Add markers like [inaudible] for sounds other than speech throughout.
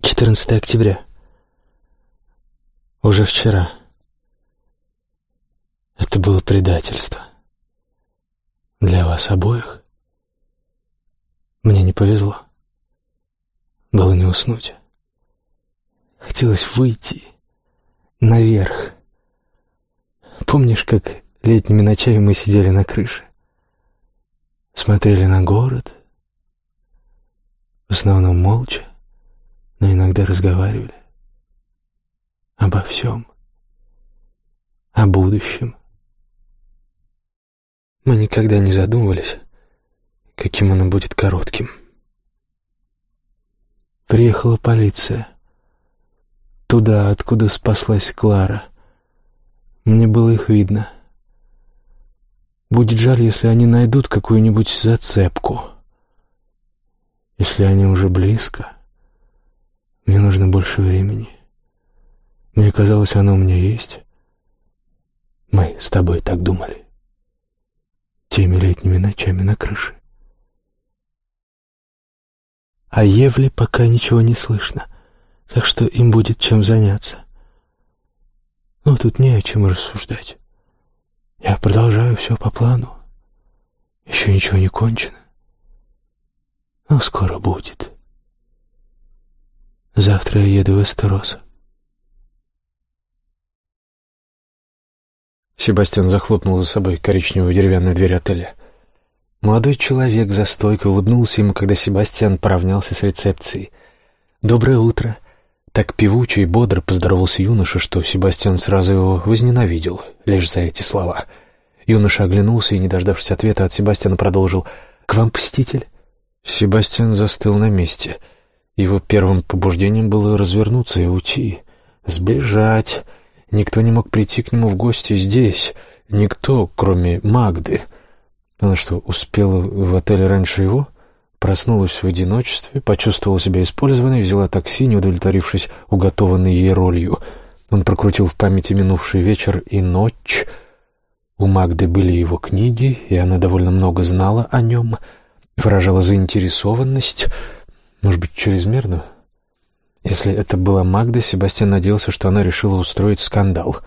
14 октября. Уже вчера. Это было предательство. Для вас обоих. Мне не повезло. Было не уснуть. Хотелось выйти наверх. Помнишь, как летними ночами мы сидели на крыше? Смотрели на город. В основном молча, но иногда разговаривали. Обо всем. О будущем. Мы никогда не задумывались, каким оно будет коротким. Приехала полиция. Туда, откуда спаслась Клара. Мне было их видно. Будет жаль, если они найдут какую-нибудь зацепку. Если они уже близко, мне нужно больше времени. Мне казалось, оно у меня есть. Мы с тобой так думали. Теми летними ночами на крыше. А Евле пока ничего не слышно — так что им будет чем заняться. Но тут не о чем рассуждать. Я продолжаю все по плану. Еще ничего не кончено. Но скоро будет. Завтра я еду в Эстерос. Себастьян захлопнул за собой коричневую деревянную дверь отеля. Молодой человек за стойкой улыбнулся ему, когда Себастьян поравнялся с рецепцией. «Доброе утро. Так певуче и бодро поздоровался юноша, что Себастьян сразу его возненавидел, лишь за эти слова. Юноша оглянулся и, не дождавшись ответа от Себастьяна, продолжил «К вам посетитель?» Себастьян застыл на месте. Его первым побуждением было развернуться и уйти, сбежать. Никто не мог прийти к нему в гости здесь, никто, кроме Магды. Она что, успела в отеле раньше его?» Проснулась в одиночестве, почувствовала себя использованной, взяла такси, не удовлетворившись уготованной ей ролью. Он прокрутил в памяти минувший вечер и ночь. У Магды были его книги, и она довольно много знала о нем, выражала заинтересованность, может быть, чрезмерно. Если это была Магда, Себастьян надеялся, что она решила устроить скандал.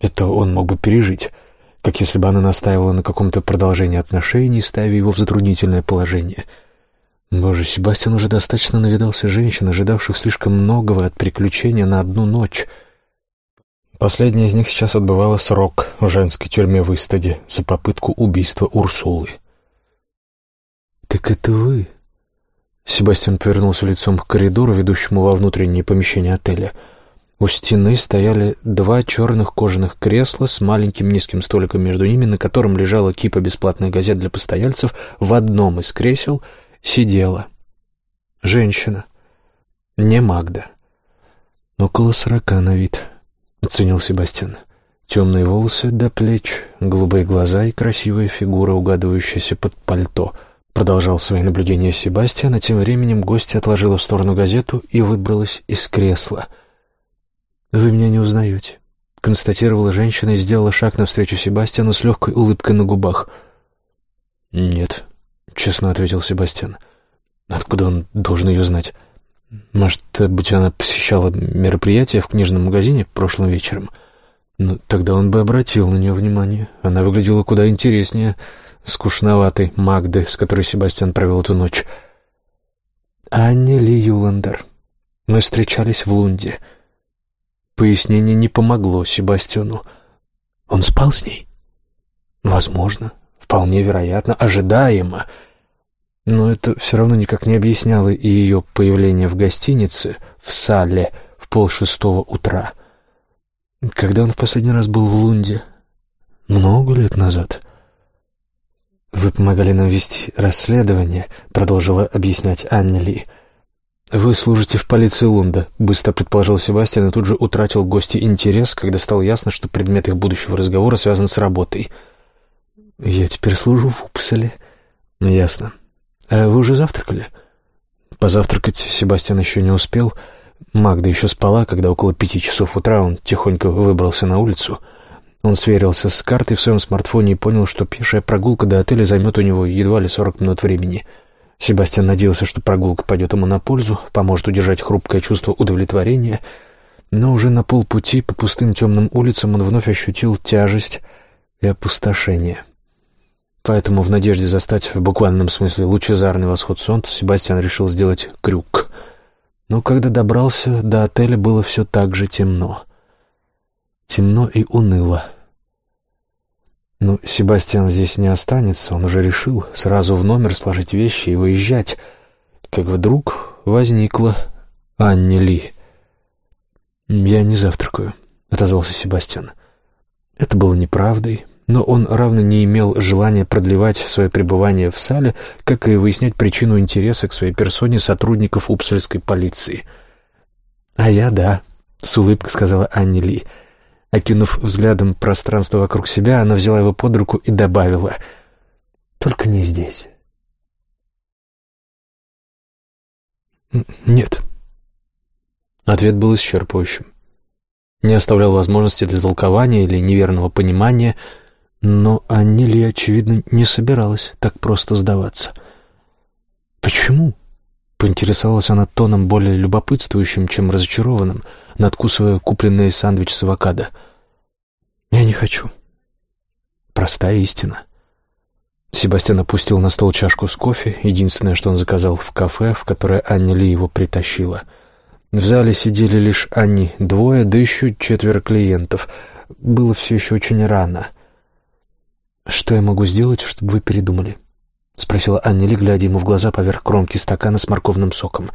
Это он мог бы пережить, как если бы она настаивала на каком-то продолжении отношений, ставя его в затруднительное положение — Боже, Себастьян уже достаточно навидался женщин, ожидавших слишком многого от приключения на одну ночь. Последняя из них сейчас отбывала срок в женской тюрьме в Истаде за попытку убийства Урсулы. «Так это вы?» Себастьян повернулся лицом к коридору, ведущему во внутреннее помещение отеля. У стены стояли два черных кожаных кресла с маленьким низким столиком между ними, на котором лежала кипа бесплатных газет для постояльцев. В одном из кресел — сидела. Женщина. Не Магда. Около сорока на вид, оценил Себастьян. Темные волосы до плеч, голубые глаза и красивая фигура, угадывающаяся под пальто. Продолжал свои наблюдения Себастьян, а тем временем гостья отложила в сторону газету и выбралась из кресла. «Вы меня не узнаете», — констатировала женщина и сделала шаг навстречу Себастьяну с легкой улыбкой на губах. «Нет», честно ответил Себастьян. Откуда он должен ее знать? Может быть, она посещала мероприятие в книжном магазине прошлым вечером? Ну, тогда он бы обратил на нее внимание. Она выглядела куда интереснее скучноватой Магды, с которой Себастьян провел эту ночь. Анни Ли Юландер. Мы встречались в Лунде. Пояснение не помогло Себастьяну. Он спал с ней? Возможно, вполне вероятно, ожидаемо — но это все равно никак не объясняло и ее появление в гостинице, в сале, в полшестого утра. Когда он в последний раз был в Лунде? Много лет назад. «Вы помогали нам вести расследование», — продолжила объяснять Анни Ли. «Вы служите в полиции Лунда», — быстро предположил Себастьян и тут же утратил гости интерес, когда стало ясно, что предмет их будущего разговора связан с работой. «Я теперь служу в Упселе». «Ясно. «А вы уже завтракали?» Позавтракать Себастьян еще не успел. Магда еще спала, когда около пяти часов утра он тихонько выбрался на улицу. Он сверился с картой в своем смартфоне и понял, что пешая прогулка до отеля займет у него едва ли сорок минут времени. Себастьян надеялся, что прогулка пойдет ему на пользу, поможет удержать хрупкое чувство удовлетворения, но уже на полпути по пустым темным улицам он вновь ощутил тяжесть и опустошение. Поэтому в надежде застать в буквальном смысле лучезарный восход солнца Себастьян решил сделать крюк. Но когда добрался до отеля, было все так же темно. Темно и уныло. Но Себастьян здесь не останется, он уже решил сразу в номер сложить вещи и выезжать, как вдруг возникла Анни Ли. «Я не завтракаю», — отозвался Себастьян. Это было неправдой, но он равно не имел желания продлевать свое пребывание в сале, как и выяснять причину интереса к своей персоне сотрудников Упсальской полиции. «А я да», — с улыбкой сказала Анни Ли. Окинув взглядом пространство вокруг себя, она взяла его под руку и добавила «Только не здесь». «Нет». Ответ был исчерпывающим. Не оставлял возможности для толкования или неверного понимания — но Аннели, очевидно, не собиралась так просто сдаваться. «Почему?» — поинтересовалась она тоном более любопытствующим, чем разочарованным, надкусывая купленный сандвич с авокадо. «Я не хочу». Простая истина. Себастьян опустил на стол чашку с кофе, единственное, что он заказал в кафе, в которое Анни Ли его притащила. В зале сидели лишь они, двое, да еще четверо клиентов. Было все еще очень рано — «Что я могу сделать, чтобы вы передумали?» — спросила Аннели, глядя ему в глаза поверх кромки стакана с морковным соком.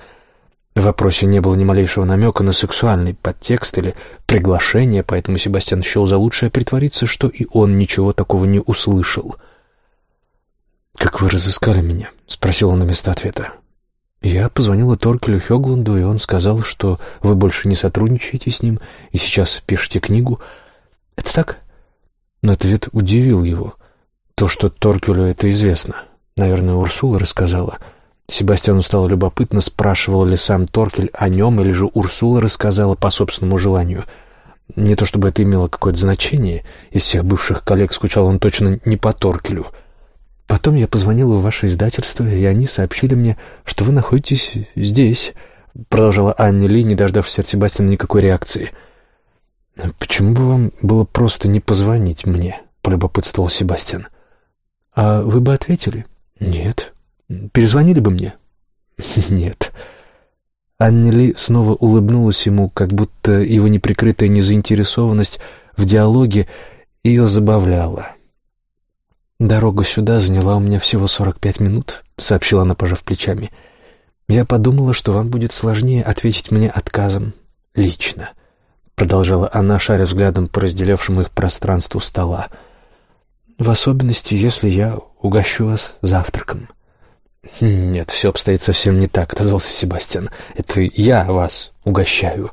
В вопросе не было ни малейшего намека на сексуальный подтекст или приглашение, поэтому Себастьян счел за лучшее притвориться, что и он ничего такого не услышал. «Как вы разыскали меня?» — спросил он вместо ответа. «Я позвонила Торкелю Хёглунду, и он сказал, что вы больше не сотрудничаете с ним и сейчас пишете книгу. Это так?» Ответ удивил его. То, что Торкелю это известно. Наверное, Урсула рассказала. Себастьяну стало любопытно, спрашивал ли сам Торкель о нем, или же Урсула рассказала по собственному желанию. Не то чтобы это имело какое-то значение. Из всех бывших коллег скучал он точно не по Торкелю. Потом я позвонила в ваше издательство, и они сообщили мне, что вы находитесь здесь, продолжала Анни Ли, не дождавшись от Себастьяна никакой реакции. «Почему бы вам было просто не позвонить мне?» — полюбопытствовал Себастьян. «А вы бы ответили?» «Нет». «Перезвонили бы мне?» [laughs] «Нет». Аннели снова улыбнулась ему, как будто его неприкрытая незаинтересованность в диалоге ее забавляла. «Дорога сюда заняла у меня всего сорок пять минут», — сообщила она, пожав плечами. «Я подумала, что вам будет сложнее ответить мне отказом лично», — продолжала она, шаря взглядом по разделявшему их пространству стола. «Я в особенности, если я угощу вас завтраком». «Нет, все обстоит совсем не так», — отозвался Себастьян. «Это я вас угощаю».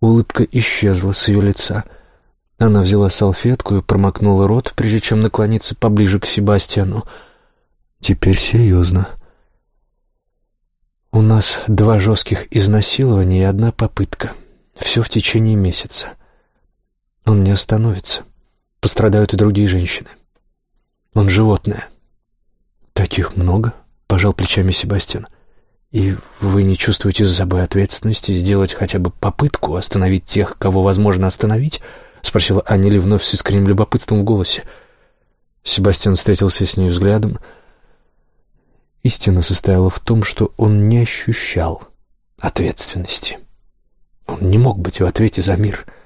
Улыбка исчезла с ее лица. Она взяла салфетку и промокнула рот, прежде чем наклониться поближе к Себастьяну. «Теперь серьезно. У нас два жестких изнасилования и одна попытка. Все в течение месяца. Он не остановится». Пострадают и другие женщины. Он животное. Таких много, пожал плечами Себастьян. И вы не чувствуете за собой ответственности сделать хотя бы попытку остановить тех, кого возможно остановить? Спросила Аннели вновь с искренним любопытством в голосе. Себастьян встретился с ней взглядом. Истина состояла в том, что он не ощущал ответственности. Он не мог быть в ответе за мир —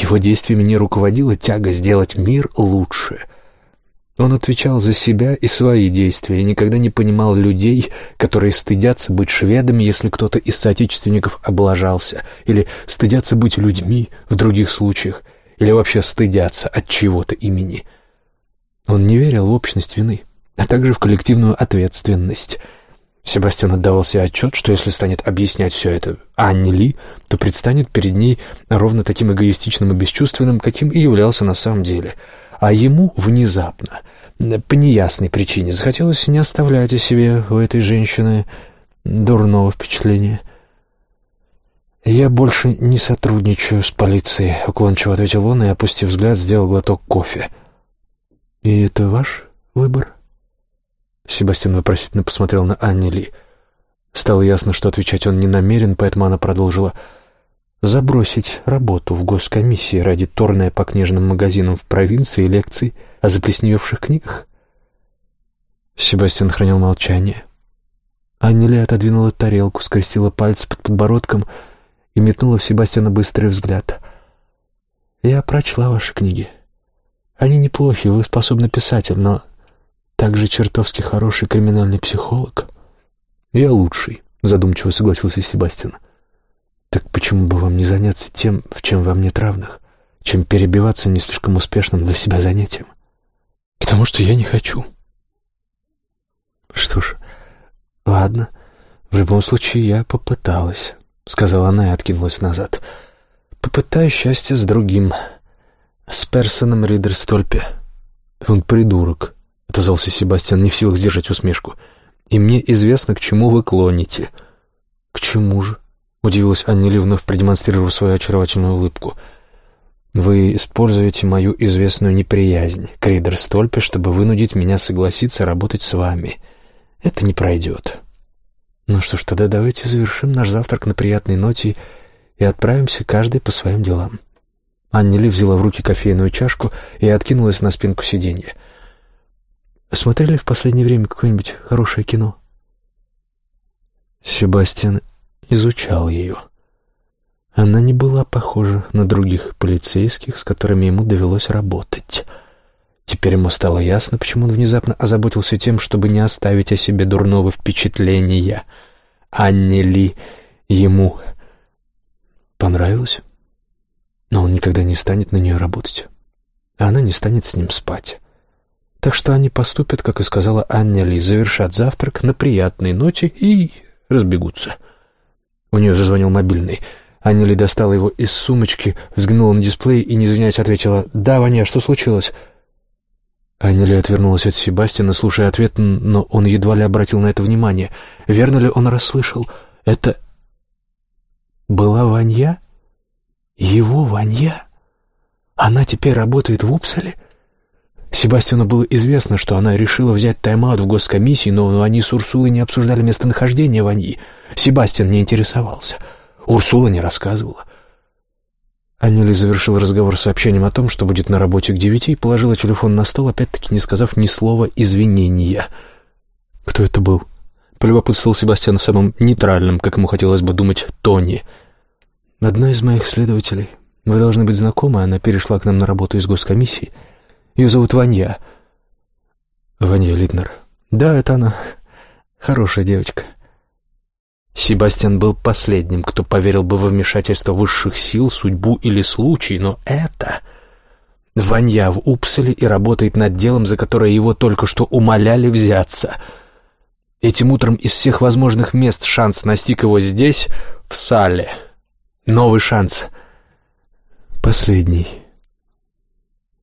его действиями не руководила тяга сделать мир лучше. Он отвечал за себя и свои действия и никогда не понимал людей, которые стыдятся быть шведами, если кто-то из соотечественников облажался, или стыдятся быть людьми в других случаях, или вообще стыдятся от чего-то имени. Он не верил в общность вины, а также в коллективную ответственность — Себастьян отдавал себе отчет, что если станет объяснять все это Анне Ли, то предстанет перед ней ровно таким эгоистичным и бесчувственным, каким и являлся на самом деле. А ему внезапно, по неясной причине, захотелось не оставлять о себе у этой женщины дурного впечатления. «Я больше не сотрудничаю с полицией», — уклончиво ответил он и, опустив взгляд, сделал глоток кофе. «И это ваш выбор?» Себастьян вопросительно посмотрел на Анни Ли. Стало ясно, что отвечать он не намерен, поэтому она продолжила забросить работу в госкомиссии ради торная по книжным магазинам в провинции лекций о заплесневевших книгах. Себастьян хранил молчание. Аннели отодвинула тарелку, скрестила пальцы под подбородком и метнула в Себастьяна быстрый взгляд. «Я прочла ваши книги. Они неплохи, вы способны писатель, но также чертовски хороший криминальный психолог». «Я лучший», — задумчиво согласился Себастьян. «Так почему бы вам не заняться тем, в чем вам нет равных, чем перебиваться не слишком успешным для себя занятием?» «Потому что я не хочу», «Что ж, ладно. В любом случае, я попыталась», — сказала она и откинулась назад. «Попытаю счастье с другим. С Персоном Ридерстольпе». «Он придурок», — отозвался Себастьян, не в силах сдержать усмешку. «И мне известно, к чему вы клоните». «К чему же?» — удивилась Аннели, вновь продемонстрировав свою очаровательную улыбку. «Вы используете мою известную неприязнь к Ридерстольпе, чтобы вынудить меня согласиться работать с вами». Это не пройдет. Ну что ж, тогда давайте завершим наш завтрак на приятной ноте и отправимся каждый по своим делам. Аннели взяла в руки кофейную чашку и откинулась на спинку сиденья. Смотрели в последнее время какое-нибудь хорошее кино? Себастьян изучал ее. Она не была похожа на других полицейских, с которыми ему довелось работать — Теперь ему стало ясно, почему он внезапно озаботился тем, чтобы не оставить о себе дурного впечатления. Анне Ли ему понравилось, но он никогда не станет на нее работать, а она не станет с ним спать. Так что они поступят, как и сказала Анне Ли, завершат завтрак на приятной ноте и разбегутся. У нее зазвонил мобильный. Анне Ли достала его из сумочки, взглянула на дисплей и, не извиняясь, ответила «Да, Ваня, что случилось?» Аннели отвернулась от Себастьяна, слушая ответ, но он едва ли обратил на это внимание. Верно ли он расслышал? Это была Ванья? Его Ванья? Она теперь работает в Упсале? Себастьяну было известно, что она решила взять тайм-аут в госкомиссии, но они с Урсулой не обсуждали местонахождение Ваньи. Себастьян не интересовался. Урсула не рассказывала. Аннели завершил разговор сообщением о том, что будет на работе к девяти, и положила телефон на стол, опять-таки не сказав ни слова извинения. «Кто это был?» — полюбопытствовал Себастьян в самом нейтральном, как ему хотелось бы думать, тоне. «Одна из моих следователей. Вы должны быть знакомы, она перешла к нам на работу из госкомиссии. Ее зовут Ванья». «Ванья Литнер». «Да, это она. Хорошая девочка». Себастьян был последним, кто поверил бы во вмешательство высших сил, судьбу или случай, но это... Ванья в Упселе и работает над делом, за которое его только что умоляли взяться. Этим утром из всех возможных мест шанс настиг его здесь, в сале. Новый шанс. Последний.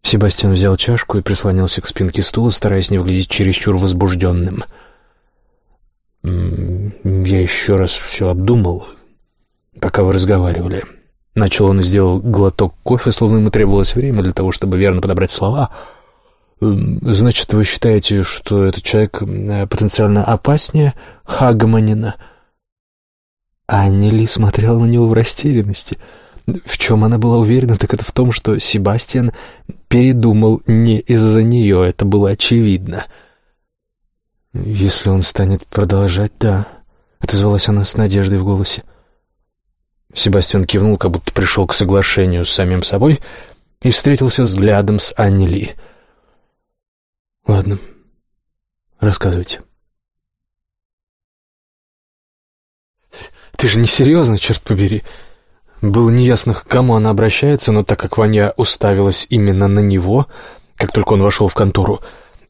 Себастьян взял чашку и прислонился к спинке стула, стараясь не выглядеть чересчур возбужденным. — «Я еще раз все обдумал, пока вы разговаривали». Начал он и сделал глоток кофе, словно ему требовалось время для того, чтобы верно подобрать слова. «Значит, вы считаете, что этот человек потенциально опаснее Хагманина?» Аннели смотрела на него в растерянности. В чем она была уверена, так это в том, что Себастьян передумал не из-за нее, это было очевидно. «Если он станет продолжать, да», — отозвалась она с надеждой в голосе. Себастьян кивнул, как будто пришел к соглашению с самим собой и встретился взглядом с Анни Ли. «Ладно, рассказывайте». «Ты же не серьезно, черт побери!» Было неясно, к кому она обращается, но так как Ваня уставилась именно на него, как только он вошел в контору,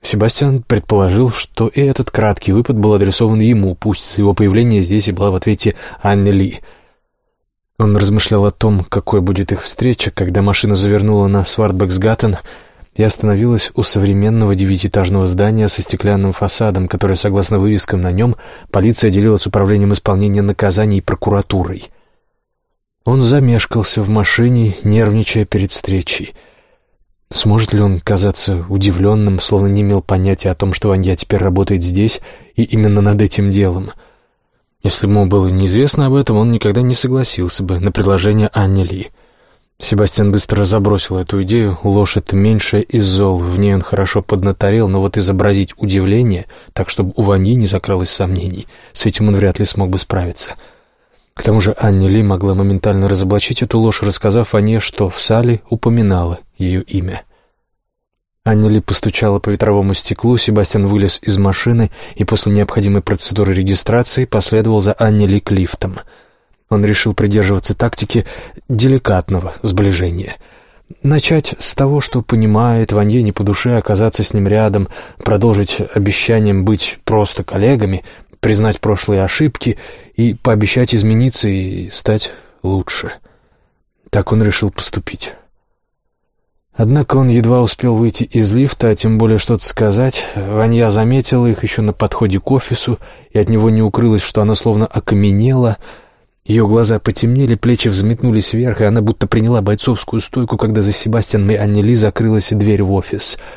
Себастьян предположил, что и этот краткий выпад был адресован ему, пусть его появление здесь и была в ответе Анне Ли. Он размышлял о том, какой будет их встреча, когда машина завернула на Свартбексгаттен и остановилась у современного девятиэтажного здания со стеклянным фасадом, которое, согласно вывескам на нем, полиция делила с управлением исполнения наказаний прокуратурой. Он замешкался в машине, нервничая перед встречей — Сможет ли он казаться удивленным, словно не имел понятия о том, что Ванья теперь работает здесь и именно над этим делом? Если ему было неизвестно об этом, он никогда не согласился бы на предложение Анни Ли. Себастьян быстро забросил эту идею. Это меньше из зол. В ней он хорошо поднаторел, но вот изобразить удивление, так чтобы у Ваньи не закралось сомнений, с этим он вряд ли смог бы справиться. К тому же Анни Ли могла моментально разоблачить эту ложь, рассказав Ане, что в сале упоминала ее имя. Анни Ли постучала по ветровому стеклу, Себастьян вылез из машины и после необходимой процедуры регистрации последовал за Анни Ли к лифтам. Он решил придерживаться тактики деликатного сближения. Начать с того, что понимает, Ванье не по душе оказаться с ним рядом, продолжить обещанием быть просто коллегами, признать прошлые ошибки и пообещать измениться и стать лучше. Так он решил поступить. Однако он едва успел выйти из лифта, а тем более что-то сказать. Ванья заметила их еще на подходе к офису, и от него не укрылось, что она словно окаменела. Ее глаза потемнели, плечи взметнулись вверх, и она будто приняла бойцовскую стойку, когда за Себастьяном и Анни Ли закрылась дверь в офис —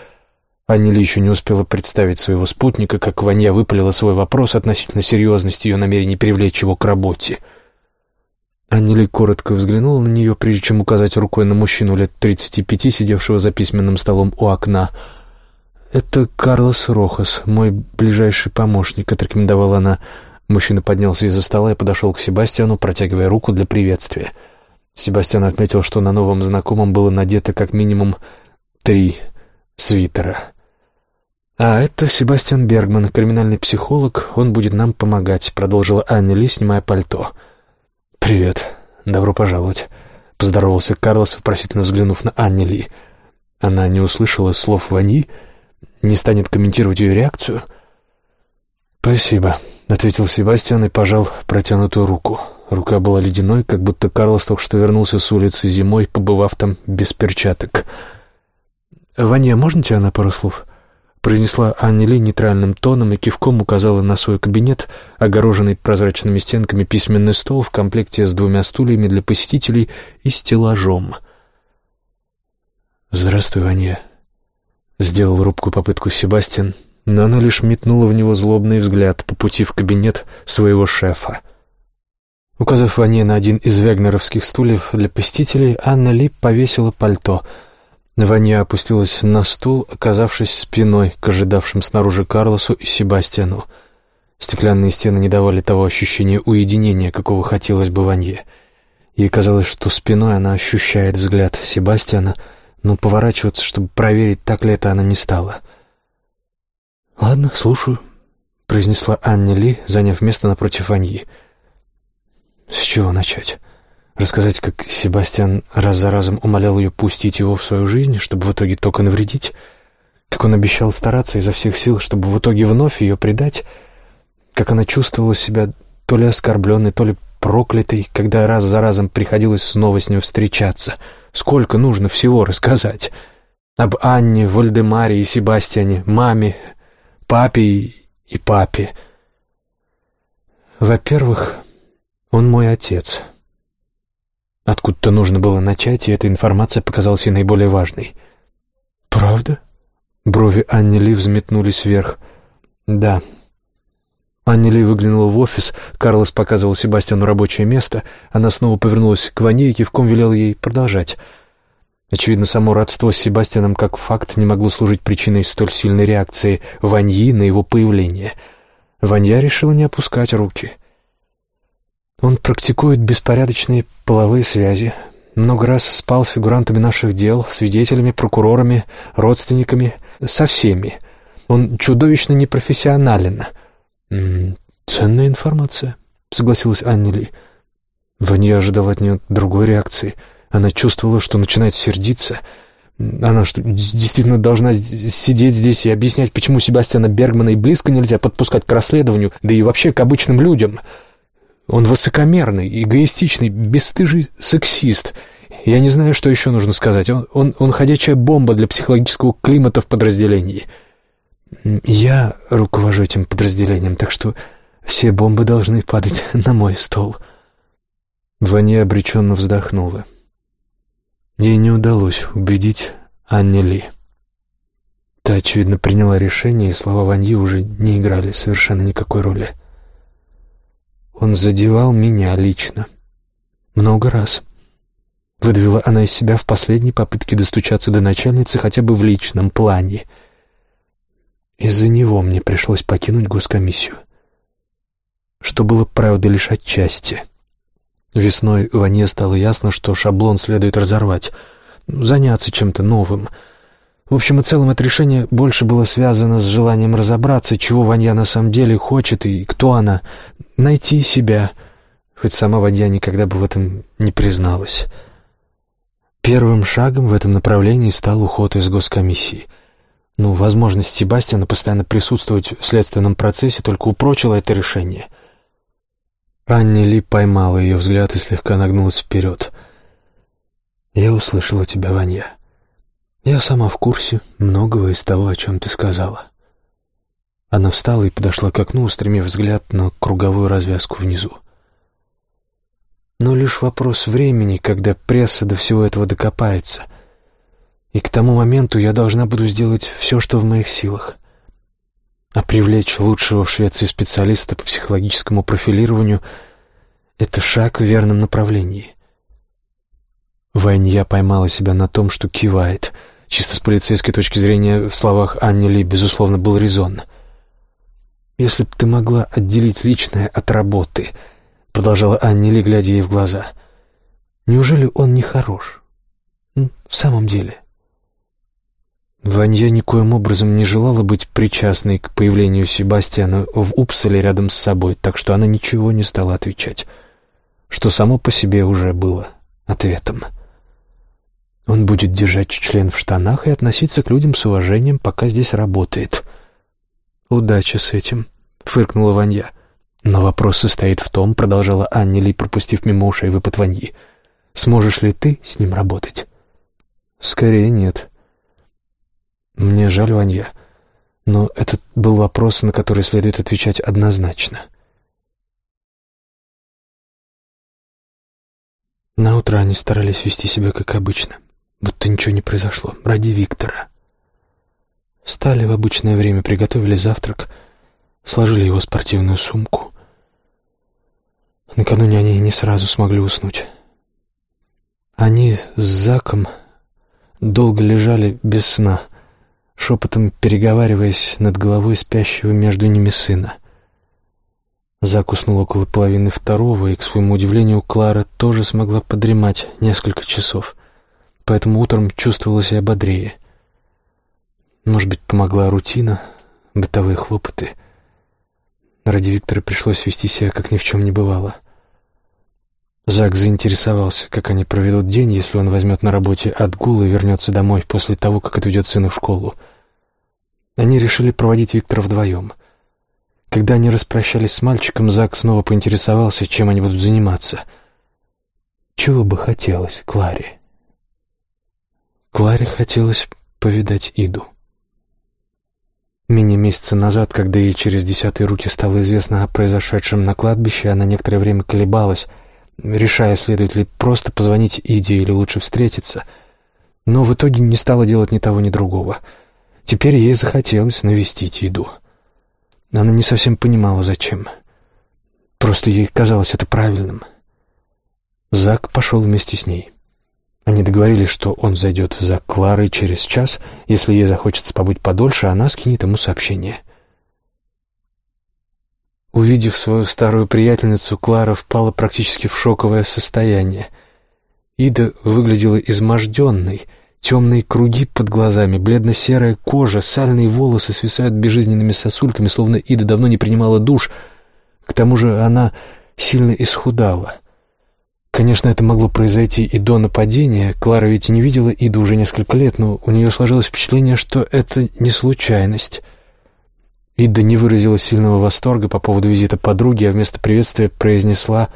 Аннели еще не успела представить своего спутника, как Ваня выпалила свой вопрос относительно серьезности ее намерений привлечь его к работе. Аннели коротко взглянула на нее, прежде чем указать рукой на мужчину лет тридцати пяти, сидевшего за письменным столом у окна. «Это Карлос Рохас, мой ближайший помощник», — отрекомендовала она. Мужчина поднялся из-за стола и подошел к Себастьяну, протягивая руку для приветствия. Себастьян отметил, что на новом знакомом было надето как минимум три свитера. «А это Себастьян Бергман, криминальный психолог. Он будет нам помогать», — продолжила Аня Ли, снимая пальто. «Привет. Добро пожаловать», — поздоровался Карлос, вопросительно взглянув на Анни Ли. Она не услышала слов Вани, не станет комментировать ее реакцию. «Спасибо», — ответил Себастьян и пожал протянутую руку. Рука была ледяной, как будто Карлос только что вернулся с улицы зимой, побывав там без перчаток. «Ваня, можно тебя на пару слов?» Произнесла Анни Ли нейтральным тоном и кивком указала на свой кабинет, огороженный прозрачными стенками письменный стол в комплекте с двумя стульями для посетителей и стеллажом. «Здравствуй, Ваня», — сделал рубкую попытку Себастьян, но она лишь метнула в него злобный взгляд по пути в кабинет своего шефа. Указав Ване на один из вегнеровских стульев для посетителей, Анна Ли повесила пальто — Ваня опустилась на стул, оказавшись спиной к ожидавшим снаружи Карлосу и Себастьяну. Стеклянные стены не давали того ощущения уединения, какого хотелось бы Ванье. Ей казалось, что спиной она ощущает взгляд Себастьяна, но поворачиваться, чтобы проверить, так ли это, она не стала. «Ладно, слушаю», — произнесла Анни Ли, заняв место напротив Ваньи. «С чего начать?» Рассказать, как Себастьян раз за разом умолял ее пустить его в свою жизнь, чтобы в итоге только навредить? Как он обещал стараться изо всех сил, чтобы в итоге вновь ее предать? Как она чувствовала себя то ли оскорбленной, то ли проклятой, когда раз за разом приходилось снова с ним встречаться? Сколько нужно всего рассказать? Об Анне, Вальдемаре и Себастьяне, маме, папе и папе. Во-первых, он мой отец — Откуда-то нужно было начать, и эта информация показалась ей наиболее важной. «Правда?» Брови Анни Ли взметнулись вверх. «Да». Анни Ли выглянула в офис, Карлос показывал Себастьяну рабочее место, она снова повернулась к Ване и кивком велела ей продолжать. Очевидно, само родство с Себастьяном как факт не могло служить причиной столь сильной реакции Ваньи на его появление. Ванья решила не опускать руки — он практикует беспорядочные половые связи. Много раз спал с фигурантами наших дел, свидетелями, прокурорами, родственниками, со всеми. Он чудовищно непрофессионален. «Ценная информация», — согласилась Аннели. Ваня ожидала от нее другой реакции. Она чувствовала, что начинает сердиться. Она что, действительно должна сидеть здесь и объяснять, почему Себастьяна Бергмана и близко нельзя подпускать к расследованию, да и вообще к обычным людям?» Он высокомерный, эгоистичный, бесстыжий сексист. Я не знаю, что еще нужно сказать. Он, он, он ходячая бомба для психологического климата в подразделении. Я руковожу этим подразделением, так что все бомбы должны падать [laughs] на мой стол. Ваня обреченно вздохнула. Ей не удалось убедить Анне Ли. Та, очевидно, приняла решение, и слова Ваньи уже не играли совершенно никакой роли. Он задевал меня лично. Много раз. Выдавила она из себя в последней попытке достучаться до начальницы хотя бы в личном плане. Из-за него мне пришлось покинуть госкомиссию. Что было правдой лишь отчасти. Весной Ване стало ясно, что шаблон следует разорвать, заняться чем-то новым — в общем и целом, это решение больше было связано с желанием разобраться, чего Ванья на самом деле хочет и кто она. Найти себя, хоть сама Ванья никогда бы в этом не призналась. Первым шагом в этом направлении стал уход из госкомиссии. Ну, возможность Себастьяна постоянно присутствовать в следственном процессе только упрочила это решение. Анни Ли поймала ее взгляд и слегка нагнулась вперед. «Я услышала тебя, Ванья». «Я сама в курсе многого из того, о чем ты сказала». Она встала и подошла к окну, устремив взгляд на круговую развязку внизу. Но лишь вопрос времени, когда пресса до всего этого докопается. И к тому моменту я должна буду сделать все, что в моих силах. А привлечь лучшего в Швеции специалиста по психологическому профилированию — это шаг в верном направлении. Ванья поймала себя на том, что кивает — Чисто с полицейской точки зрения в словах Анни Ли, безусловно, был резон. «Если б ты могла отделить личное от работы», — продолжала Анни Ли, глядя ей в глаза, — «неужели он не хорош? В самом деле?» Ванья никоим образом не желала быть причастной к появлению Себастьяна в Упселе рядом с собой, так что она ничего не стала отвечать, что само по себе уже было ответом. Он будет держать член в штанах и относиться к людям с уважением, пока здесь работает. «Удачи с этим», — фыркнула Ванья. «Но вопрос состоит в том», — продолжала Анни Ли, пропустив мимо ушей выпад Ваньи, «сможешь ли ты с ним работать?» «Скорее нет». «Мне жаль, Ванья, но этот был вопрос, на который следует отвечать однозначно». На утро они старались вести себя как обычно будто ничего не произошло, ради Виктора. Встали в обычное время, приготовили завтрак, сложили его спортивную сумку. Накануне они не сразу смогли уснуть. Они с Заком долго лежали без сна, шепотом переговариваясь над головой спящего между ними сына. Зак уснул около половины второго, и, к своему удивлению, Клара тоже смогла подремать несколько часов поэтому утром чувствовала себя бодрее. Может быть, помогла рутина, бытовые хлопоты. Ради Виктора пришлось вести себя, как ни в чем не бывало. Зак заинтересовался, как они проведут день, если он возьмет на работе отгул и вернется домой после того, как отведет сына в школу. Они решили проводить Виктора вдвоем. Когда они распрощались с мальчиком, Зак снова поинтересовался, чем они будут заниматься. Чего бы хотелось Кларе? Кларе хотелось повидать Иду. Менее месяца назад, когда ей через десятые руки стало известно о произошедшем на кладбище, она некоторое время колебалась, решая, следует ли просто позвонить Иде или лучше встретиться. Но в итоге не стала делать ни того, ни другого. Теперь ей захотелось навестить Иду. Она не совсем понимала, зачем. Просто ей казалось это правильным. Зак пошел вместе с ней. Они договорились, что он зайдет за Кларой через час. Если ей захочется побыть подольше, она скинет ему сообщение. Увидев свою старую приятельницу, Клара впала практически в шоковое состояние. Ида выглядела изможденной, темные круги под глазами, бледно-серая кожа, сальные волосы свисают безжизненными сосульками, словно Ида давно не принимала душ. К тому же она сильно исхудала. Конечно, это могло произойти и до нападения. Клара ведь не видела Иду уже несколько лет, но у нее сложилось впечатление, что это не случайность. Ида не выразила сильного восторга по поводу визита подруги, а вместо приветствия произнесла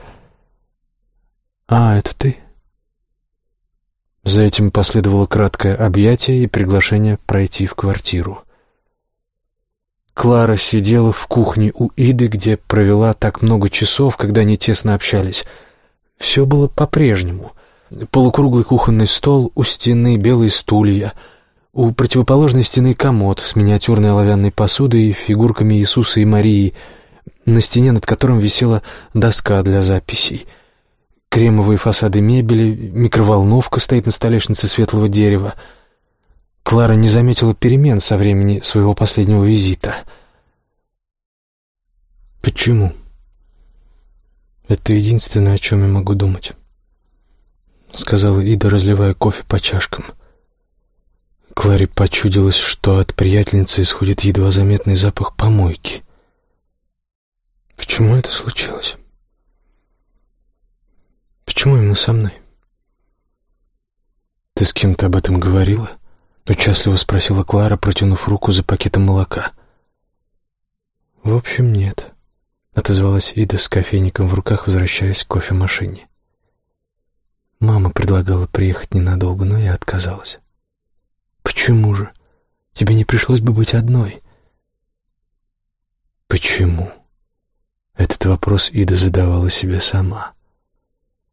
«А, это ты?» За этим последовало краткое объятие и приглашение пройти в квартиру. Клара сидела в кухне у Иды, где провела так много часов, когда они тесно общались — все было по-прежнему. Полукруглый кухонный стол, у стены белые стулья, У противоположной стены комод с миниатюрной оловянной посудой и фигурками Иисуса и Марии, на стене над которым висела доска для записей. Кремовые фасады мебели, микроволновка стоит на столешнице светлого дерева. Клара не заметила перемен со времени своего последнего визита. «Почему?» «Это единственное, о чем я могу думать», — сказала Ида, разливая кофе по чашкам. Кларе почудилось, что от приятельницы исходит едва заметный запах помойки. Почему это случилось? Почему именно со мной? Ты с кем-то об этом говорила? Участливо спросила Клара, протянув руку за пакетом молока. В общем, нет, отозвалась Ида с кофейником в руках, возвращаясь к кофемашине. Мама предлагала приехать ненадолго, но я отказалась. Почему же? Тебе не пришлось бы быть одной. Почему? Этот вопрос Ида задавала себе сама.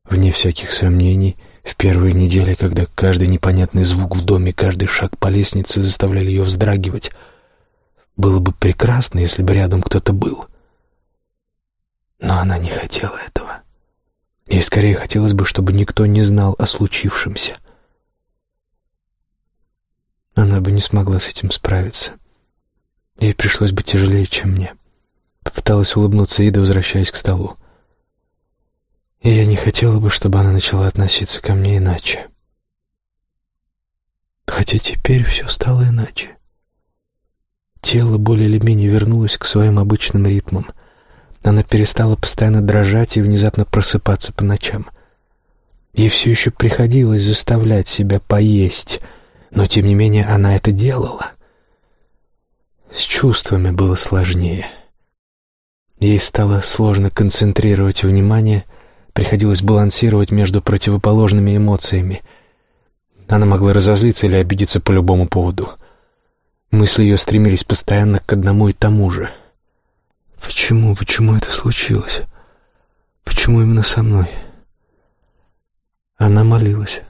Вне всяких сомнений, в первые недели, когда каждый непонятный звук в доме, каждый шаг по лестнице заставляли ее вздрагивать, было бы прекрасно, если бы рядом кто-то был. Но она не хотела этого. Ей скорее хотелось бы, чтобы никто не знал о случившемся. Она бы не смогла с этим справиться. Ей пришлось бы тяжелее, чем мне. Попыталась улыбнуться Ида, возвращаясь к столу. И я не хотела бы, чтобы она начала относиться ко мне иначе. Хотя теперь все стало иначе. Тело более или менее вернулось к своим обычным ритмам. Она перестала постоянно дрожать и внезапно просыпаться по ночам. Ей все еще приходилось заставлять себя поесть — но тем не менее она это делала. С чувствами было сложнее. Ей стало сложно концентрировать внимание, приходилось балансировать между противоположными эмоциями. Она могла разозлиться или обидеться по любому поводу. Мысли ее стремились постоянно к одному и тому же. «Почему, почему это случилось? Почему именно со мной?» Она молилась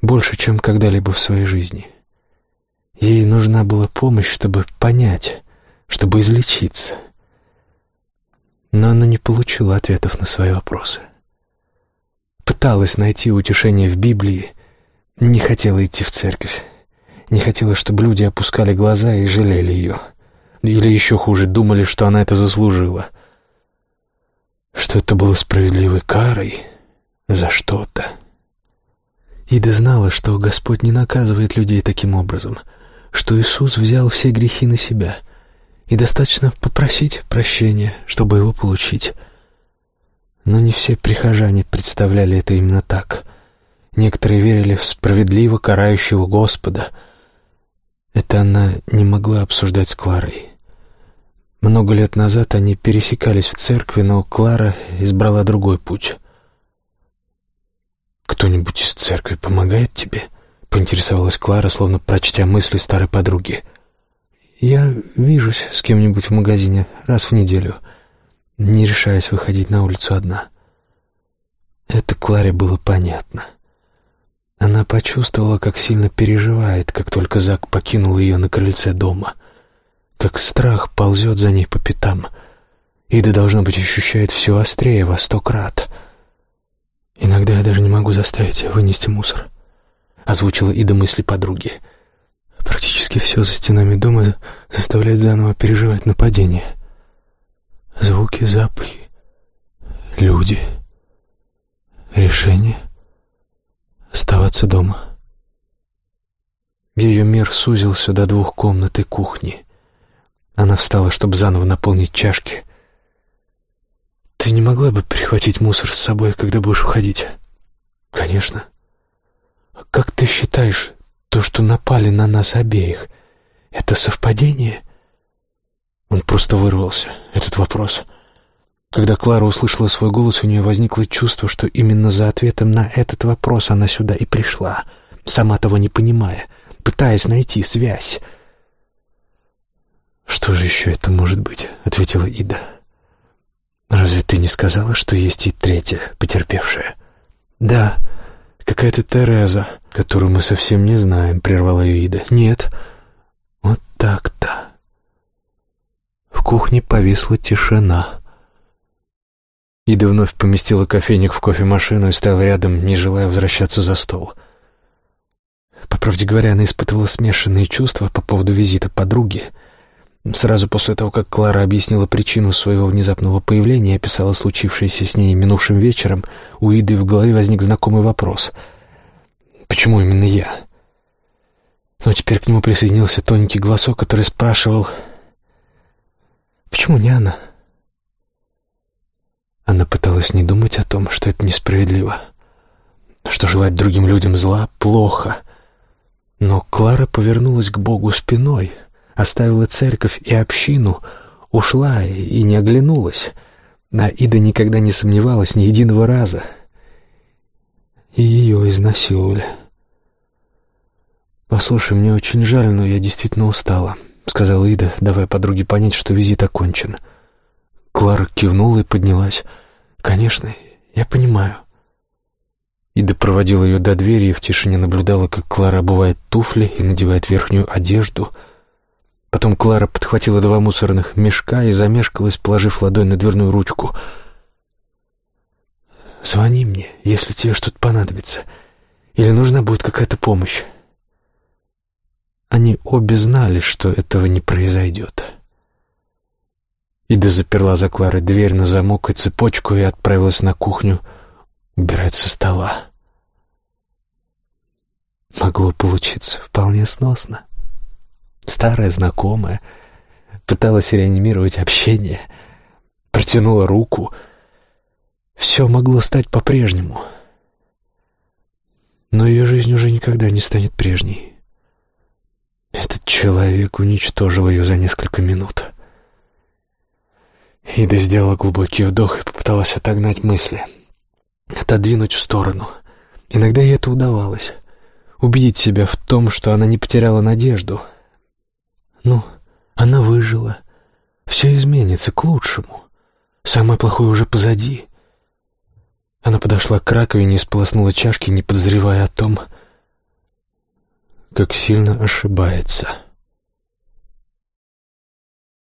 больше, чем когда-либо в своей жизни. Ей нужна была помощь, чтобы понять, чтобы излечиться. Но она не получила ответов на свои вопросы. Пыталась найти утешение в Библии, не хотела идти в церковь, не хотела, чтобы люди опускали глаза и жалели ее. Или еще хуже, думали, что она это заслужила. Что это было справедливой карой за что-то. Ида знала, что Господь не наказывает людей таким образом, что Иисус взял все грехи на себя, и достаточно попросить прощения, чтобы его получить. Но не все прихожане представляли это именно так. Некоторые верили в справедливо карающего Господа. Это она не могла обсуждать с Кларой. Много лет назад они пересекались в церкви, но Клара избрала другой путь. «Кто-нибудь из церкви помогает тебе?» — поинтересовалась Клара, словно прочтя мысли старой подруги. «Я вижусь с кем-нибудь в магазине раз в неделю, не решаясь выходить на улицу одна». Это Кларе было понятно. Она почувствовала, как сильно переживает, как только Зак покинул ее на крыльце дома, как страх ползет за ней по пятам. Ида, должно быть, ощущает все острее во сто крат — «Иногда я даже не могу заставить вынести мусор», — озвучила Ида мысли подруги. «Практически все за стенами дома заставляет заново переживать нападение. Звуки, запахи, люди, решение оставаться дома». Ее мир сузился до двух комнат и кухни. Она встала, чтобы заново наполнить чашки — «Ты не могла бы прихватить мусор с собой, когда будешь уходить?» «Конечно». «Как ты считаешь, то, что напали на нас обеих, это совпадение?» Он просто вырвался, этот вопрос. Когда Клара услышала свой голос, у нее возникло чувство, что именно за ответом на этот вопрос она сюда и пришла, сама того не понимая, пытаясь найти связь. «Что же еще это может быть?» — ответила Ида. «Разве ты не сказала, что есть и третья, потерпевшая?» «Да, Какая-то Тереза, которую мы совсем не знаем, прервала ее Ида. Нет, вот так-то. В кухне повисла тишина. Ида вновь поместила кофейник в кофемашину и стояла рядом, не желая возвращаться за стол. По правде говоря, она испытывала смешанные чувства по поводу визита подруги. Сразу после того, как Клара объяснила причину своего внезапного появления и описала случившееся с ней минувшим вечером, у Иды в голове возник знакомый вопрос. «Почему именно я?» Но теперь к нему присоединился тоненький голосок, который спрашивал «Почему не она?» Она пыталась не думать о том, что это несправедливо, что желать другим людям зла плохо. Но Клара повернулась к Богу спиной, оставила церковь и общину, ушла и не оглянулась. А Ида никогда не сомневалась ни единого раза. И ее изнасиловали. «Послушай, мне очень жаль, но я действительно устала», — сказала Ида, давая подруге понять, что визит окончен. — Клара кивнула и поднялась. «Конечно, я понимаю». Ида проводила ее до двери и в тишине наблюдала, как Клара обувает туфли и надевает верхнюю одежду. Потом Клара подхватила два мусорных мешка и замешкалась, положив ладонь на дверную ручку. «Звони мне, если тебе что-то понадобится, или нужна будет какая-то помощь». Они обе знали, что этого не произойдет. Ида заперла за Кларой дверь на замок и цепочку и отправилась на кухню убирать со стола. Могло получиться вполне сносно. Старая знакомая пыталась реанимировать общение, протянула руку. Все могло стать по-прежнему. Но ее жизнь уже никогда не станет прежней. Этот человек уничтожил ее за несколько минут. Ида сделала глубокий вдох и попыталась отогнать мысли, отодвинуть в сторону. Иногда ей это удавалось. Убедить себя в том, что она не потеряла надежду. Ну, она выжила. Все изменится к лучшему. Самое плохое уже позади. Она подошла к раковине и сполоснула чашки, не подозревая о том, как сильно ошибается.